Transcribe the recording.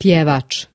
pjevač.